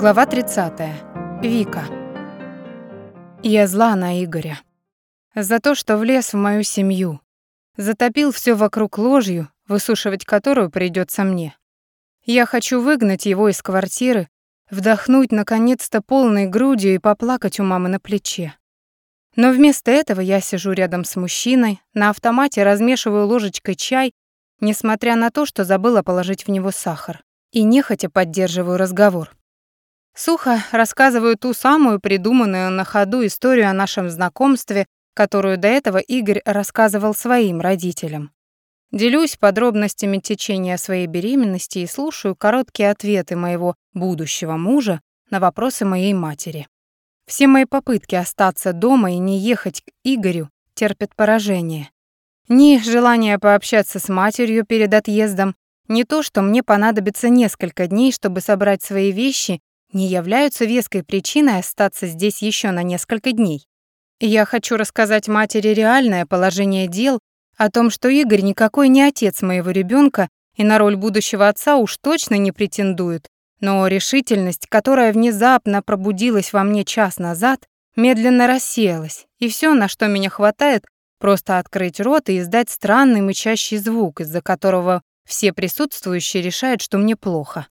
Глава 30. Вика. Я зла на Игоря. За то, что влез в мою семью. Затопил все вокруг ложью, высушивать которую придется мне. Я хочу выгнать его из квартиры, вдохнуть наконец-то полной грудью и поплакать у мамы на плече. Но вместо этого я сижу рядом с мужчиной, на автомате размешиваю ложечкой чай, несмотря на то, что забыла положить в него сахар, и нехотя поддерживаю разговор. Сухо рассказываю ту самую придуманную на ходу историю о нашем знакомстве, которую до этого Игорь рассказывал своим родителям. Делюсь подробностями течения своей беременности и слушаю короткие ответы моего будущего мужа на вопросы моей матери. Все мои попытки остаться дома и не ехать к Игорю терпят поражение. Ни желание пообщаться с матерью перед отъездом, ни то, что мне понадобится несколько дней, чтобы собрать свои вещи не являются веской причиной остаться здесь еще на несколько дней. Я хочу рассказать матери реальное положение дел, о том, что Игорь никакой не отец моего ребенка и на роль будущего отца уж точно не претендует, но решительность, которая внезапно пробудилась во мне час назад, медленно рассеялась, и все, на что меня хватает, просто открыть рот и издать странный мычащий звук, из-за которого все присутствующие решают, что мне плохо.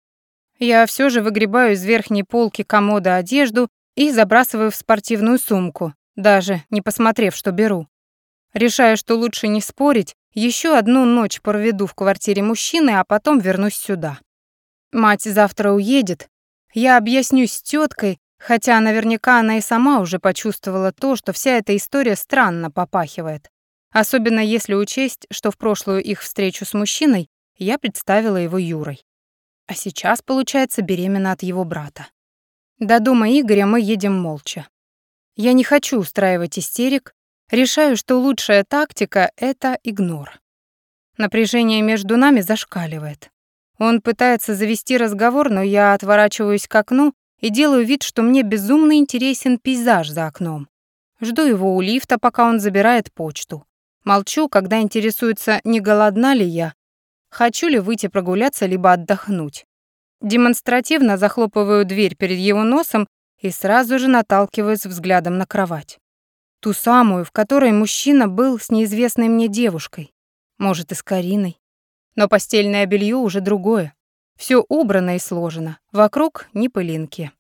Я все же выгребаю из верхней полки комода одежду и забрасываю в спортивную сумку, даже не посмотрев, что беру. Решаю, что лучше не спорить, еще одну ночь проведу в квартире мужчины, а потом вернусь сюда. Мать завтра уедет. Я объяснюсь с теткой, хотя наверняка она и сама уже почувствовала то, что вся эта история странно попахивает. Особенно если учесть, что в прошлую их встречу с мужчиной я представила его Юрой а сейчас, получается, беременна от его брата. До дома Игоря мы едем молча. Я не хочу устраивать истерик, решаю, что лучшая тактика — это игнор. Напряжение между нами зашкаливает. Он пытается завести разговор, но я отворачиваюсь к окну и делаю вид, что мне безумно интересен пейзаж за окном. Жду его у лифта, пока он забирает почту. Молчу, когда интересуется, не голодна ли я, Хочу ли выйти прогуляться, либо отдохнуть. Демонстративно захлопываю дверь перед его носом и сразу же наталкиваюсь взглядом на кровать. Ту самую, в которой мужчина был с неизвестной мне девушкой. Может, и с Кариной. Но постельное белье уже другое. Все убрано и сложено. Вокруг ни пылинки.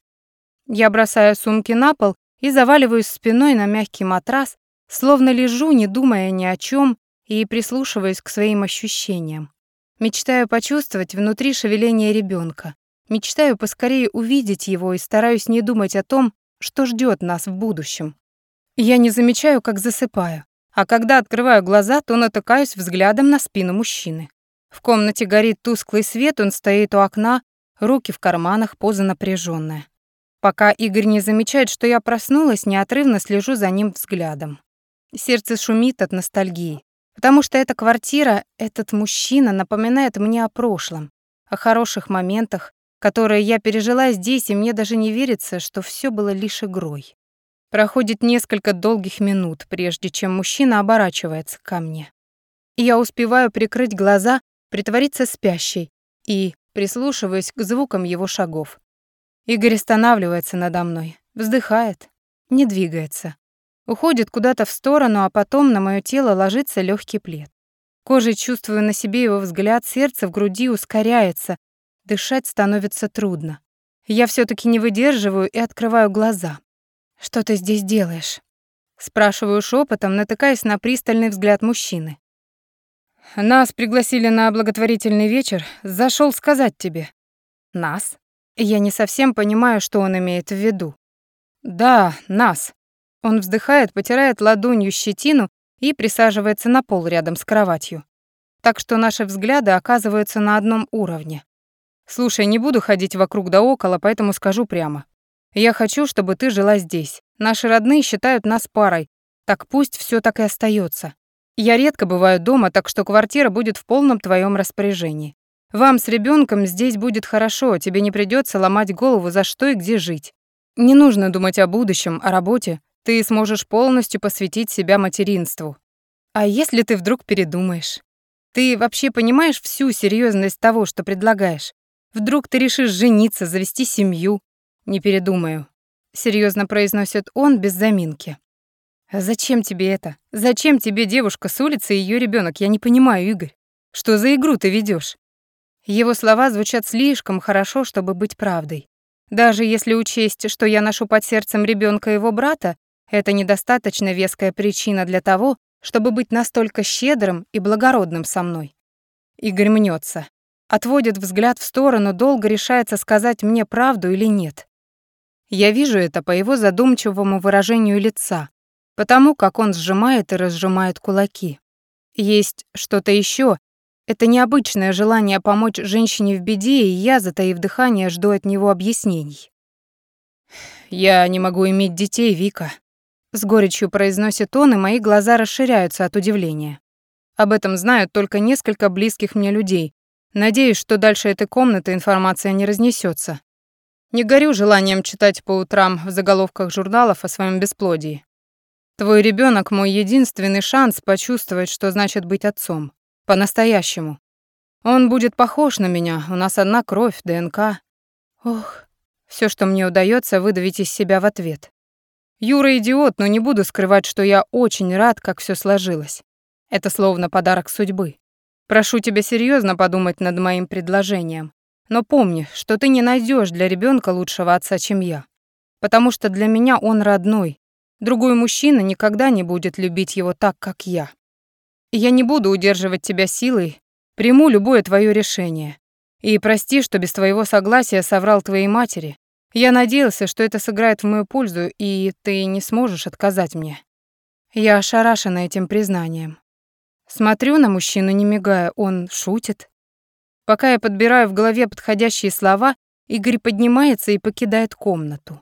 Я бросаю сумки на пол и заваливаюсь спиной на мягкий матрас, словно лежу, не думая ни о чем, и прислушиваюсь к своим ощущениям. Мечтаю почувствовать внутри шевеление ребенка. Мечтаю поскорее увидеть его и стараюсь не думать о том, что ждет нас в будущем. Я не замечаю, как засыпаю, а когда открываю глаза, то натыкаюсь взглядом на спину мужчины. В комнате горит тусклый свет, он стоит у окна, руки в карманах, поза напряженная. Пока Игорь не замечает, что я проснулась, неотрывно слежу за ним взглядом. Сердце шумит от ностальгии. Потому что эта квартира, этот мужчина напоминает мне о прошлом, о хороших моментах, которые я пережила здесь, и мне даже не верится, что все было лишь игрой. Проходит несколько долгих минут, прежде чем мужчина оборачивается ко мне. И я успеваю прикрыть глаза, притвориться спящей и прислушиваюсь к звукам его шагов. Игорь останавливается надо мной, вздыхает, не двигается. Уходит куда-то в сторону, а потом на моё тело ложится легкий плед. Кожей чувствую на себе его взгляд, сердце в груди ускоряется, дышать становится трудно. Я все таки не выдерживаю и открываю глаза. «Что ты здесь делаешь?» Спрашиваю шепотом, натыкаясь на пристальный взгляд мужчины. «Нас пригласили на благотворительный вечер. Зашел сказать тебе». «Нас?» Я не совсем понимаю, что он имеет в виду. «Да, нас. Он вздыхает, потирает ладонью щетину и присаживается на пол рядом с кроватью. Так что наши взгляды оказываются на одном уровне. Слушай, не буду ходить вокруг да около, поэтому скажу прямо. Я хочу, чтобы ты жила здесь. Наши родные считают нас парой. Так пусть все так и остается. Я редко бываю дома, так что квартира будет в полном твоем распоряжении. Вам с ребенком здесь будет хорошо, тебе не придется ломать голову, за что и где жить. Не нужно думать о будущем, о работе. Ты сможешь полностью посвятить себя материнству. А если ты вдруг передумаешь? Ты вообще понимаешь всю серьезность того, что предлагаешь? Вдруг ты решишь жениться, завести семью? Не передумаю, серьезно произносит он без заминки. «Зачем тебе это? Зачем тебе девушка с улицы и ее ребенок? Я не понимаю, Игорь. Что за игру ты ведешь? Его слова звучат слишком хорошо, чтобы быть правдой. Даже если учесть, что я ношу под сердцем ребенка его брата, это недостаточно веская причина для того, чтобы быть настолько щедрым и благородным со мной. Игорь мнется, отводит взгляд в сторону, долго решается сказать мне правду или нет. Я вижу это по его задумчивому выражению лица, потому как он сжимает и разжимает кулаки. Есть что-то еще. Это необычное желание помочь женщине в беде, и я, затаив дыхание, жду от него объяснений. «Я не могу иметь детей, Вика», — с горечью произносит он, и мои глаза расширяются от удивления. Об этом знают только несколько близких мне людей. Надеюсь, что дальше этой комнаты информация не разнесется. Не горю желанием читать по утрам в заголовках журналов о своем бесплодии. Твой ребенок мой единственный шанс почувствовать, что значит быть отцом. По-настоящему. Он будет похож на меня, у нас одна кровь, ДНК. Ох, все, что мне удается выдавить из себя в ответ. Юра идиот, но не буду скрывать, что я очень рад, как все сложилось. Это словно подарок судьбы. Прошу тебя серьезно подумать над моим предложением. Но помни, что ты не найдешь для ребенка лучшего отца, чем я. Потому что для меня он родной, Другой мужчина никогда не будет любить его так, как я. Я не буду удерживать тебя силой, приму любое твое решение. И прости, что без твоего согласия соврал твоей матери. Я надеялся, что это сыграет в мою пользу, и ты не сможешь отказать мне. Я ошарашена этим признанием. Смотрю на мужчину, не мигая, он шутит. Пока я подбираю в голове подходящие слова, Игорь поднимается и покидает комнату.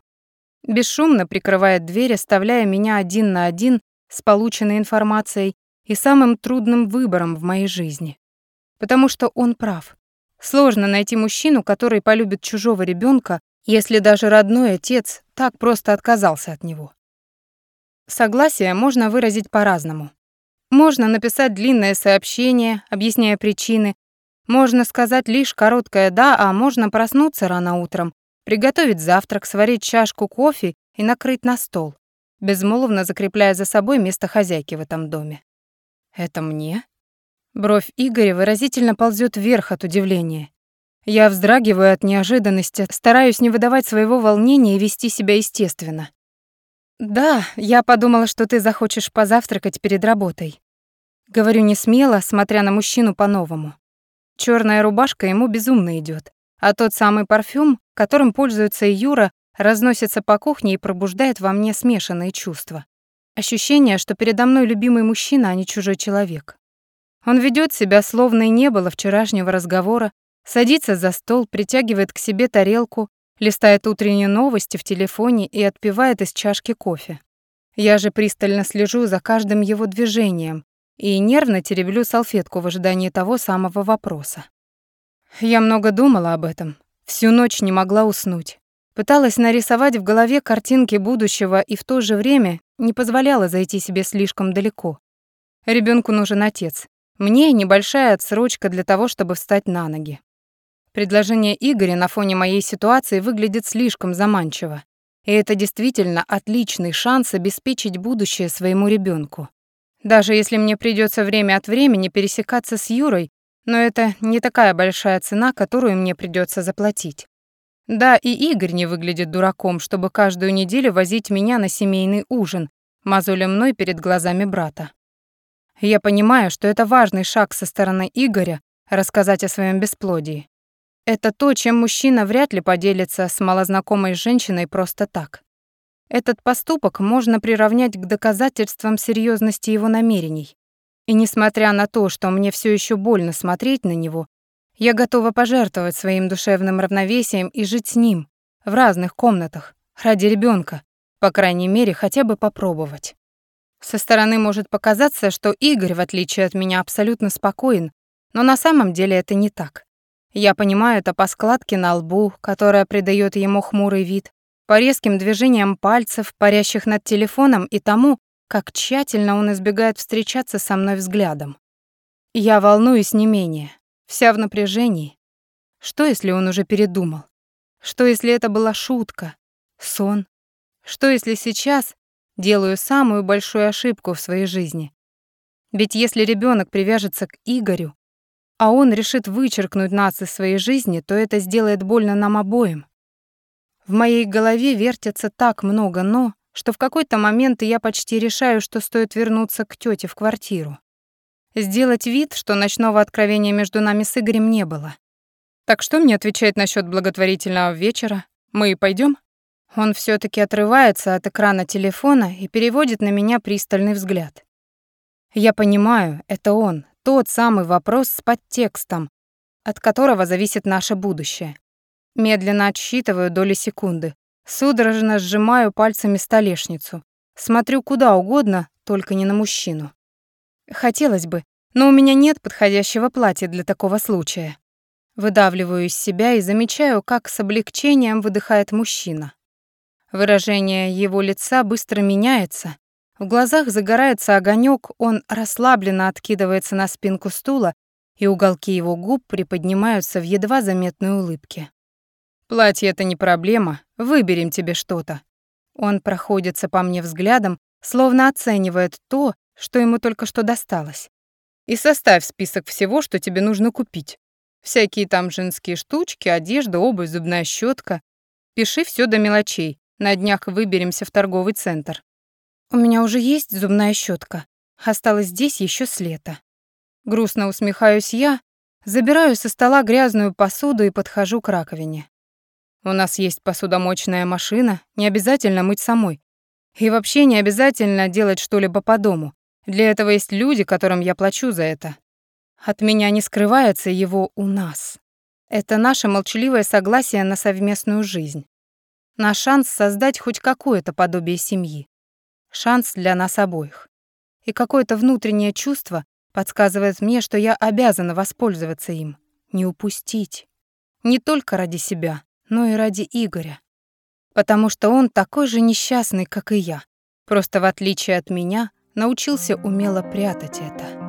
Бесшумно прикрывает дверь, оставляя меня один на один с полученной информацией и самым трудным выбором в моей жизни. Потому что он прав. Сложно найти мужчину, который полюбит чужого ребенка, если даже родной отец так просто отказался от него. Согласие можно выразить по-разному. Можно написать длинное сообщение, объясняя причины, можно сказать лишь короткое «да», а можно проснуться рано утром приготовить завтрак, сварить чашку кофе и накрыть на стол, безмолвно закрепляя за собой место хозяйки в этом доме. «Это мне?» Бровь Игоря выразительно ползет вверх от удивления. Я вздрагиваю от неожиданности, стараюсь не выдавать своего волнения и вести себя естественно. «Да, я подумала, что ты захочешь позавтракать перед работой». Говорю не смело, смотря на мужчину по-новому. Черная рубашка ему безумно идет, а тот самый парфюм, которым пользуется и Юра, разносится по кухне и пробуждает во мне смешанные чувства. Ощущение, что передо мной любимый мужчина, а не чужой человек. Он ведет себя, словно и не было вчерашнего разговора, садится за стол, притягивает к себе тарелку, листает утренние новости в телефоне и отпивает из чашки кофе. Я же пристально слежу за каждым его движением и нервно тереблю салфетку в ожидании того самого вопроса. Я много думала об этом, всю ночь не могла уснуть. Пыталась нарисовать в голове картинки будущего и в то же время не позволяла зайти себе слишком далеко. Ребенку нужен отец. Мне небольшая отсрочка для того, чтобы встать на ноги. Предложение Игоря на фоне моей ситуации выглядит слишком заманчиво. И это действительно отличный шанс обеспечить будущее своему ребенку. Даже если мне придется время от времени пересекаться с Юрой но это не такая большая цена, которую мне придется заплатить. Да, и Игорь не выглядит дураком, чтобы каждую неделю возить меня на семейный ужин, мозоля мной перед глазами брата. Я понимаю, что это важный шаг со стороны Игоря рассказать о своем бесплодии. Это то, чем мужчина вряд ли поделится с малознакомой женщиной просто так. Этот поступок можно приравнять к доказательствам серьезности его намерений. И несмотря на то, что мне все еще больно смотреть на него, я готова пожертвовать своим душевным равновесием и жить с ним в разных комнатах ради ребенка, по крайней мере, хотя бы попробовать. Со стороны может показаться, что Игорь, в отличие от меня, абсолютно спокоен, но на самом деле это не так. Я понимаю это по складке на лбу, которая придает ему хмурый вид, по резким движениям пальцев, парящих над телефоном, и тому, как тщательно он избегает встречаться со мной взглядом. Я волнуюсь не менее, вся в напряжении. Что, если он уже передумал? Что если это была шутка, сон? Что если сейчас делаю самую большую ошибку в своей жизни? Ведь если ребенок привяжется к Игорю, а он решит вычеркнуть нас из своей жизни, то это сделает больно нам обоим. В моей голове вертится так много «но», что в какой-то момент я почти решаю, что стоит вернуться к тете в квартиру. Сделать вид, что ночного откровения между нами с Игорем не было. Так что мне отвечать насчет благотворительного вечера? Мы пойдем? Он все таки отрывается от экрана телефона и переводит на меня пристальный взгляд. Я понимаю, это он, тот самый вопрос с подтекстом, от которого зависит наше будущее. Медленно отсчитываю доли секунды, судорожно сжимаю пальцами столешницу, смотрю куда угодно, только не на мужчину. Хотелось бы, но у меня нет подходящего платья для такого случая. Выдавливаю из себя и замечаю, как с облегчением выдыхает мужчина. Выражение его лица быстро меняется, в глазах загорается огонек, он расслабленно откидывается на спинку стула, и уголки его губ приподнимаются в едва заметной улыбке. «Платье — это не проблема, выберем тебе что-то». Он проходится по мне взглядом, словно оценивает то, что ему только что досталось. «И составь список всего, что тебе нужно купить. Всякие там женские штучки, одежда, обувь, зубная щетка. Пиши все до мелочей. На днях выберемся в торговый центр. У меня уже есть зубная щетка. Осталось здесь еще с лета. Грустно усмехаюсь я, забираю со стола грязную посуду и подхожу к раковине. У нас есть посудомоечная машина, не обязательно мыть самой. И вообще не обязательно делать что-либо по дому. Для этого есть люди, которым я плачу за это. От меня не скрывается его «у нас». Это наше молчаливое согласие на совместную жизнь. Наш шанс создать хоть какое-то подобие семьи шанс для нас обоих. И какое-то внутреннее чувство подсказывает мне, что я обязана воспользоваться им, не упустить. Не только ради себя, но и ради Игоря. Потому что он такой же несчастный, как и я. Просто в отличие от меня, научился умело прятать это.